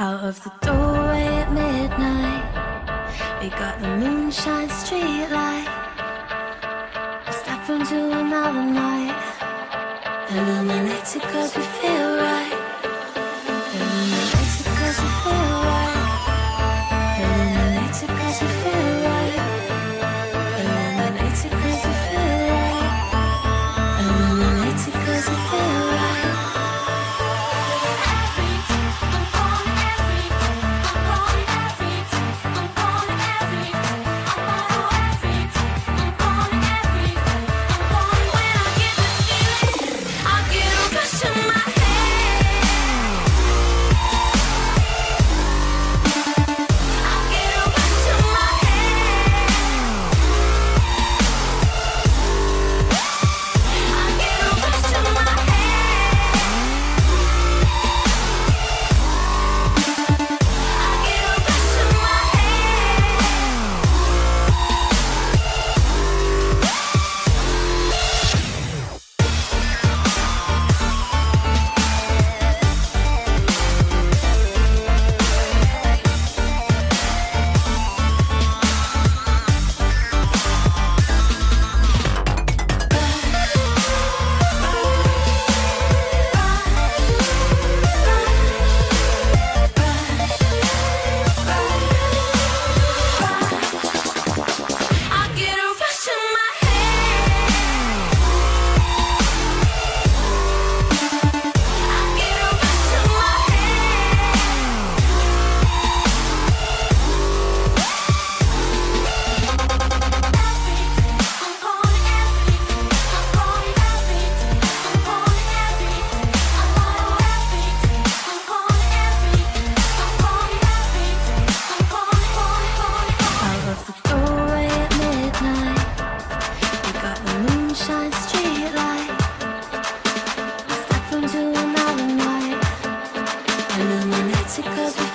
Out of the doorway at midnight, we got the moonshine street light. Step into another night, illuminated cause we feel Toxic cause